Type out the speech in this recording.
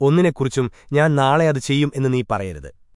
ഒന്നിനെക്കുറിച്ചും ഞാൻ നാളെ അത് ചെയ്യും എന്ന് നീ പറയരുത്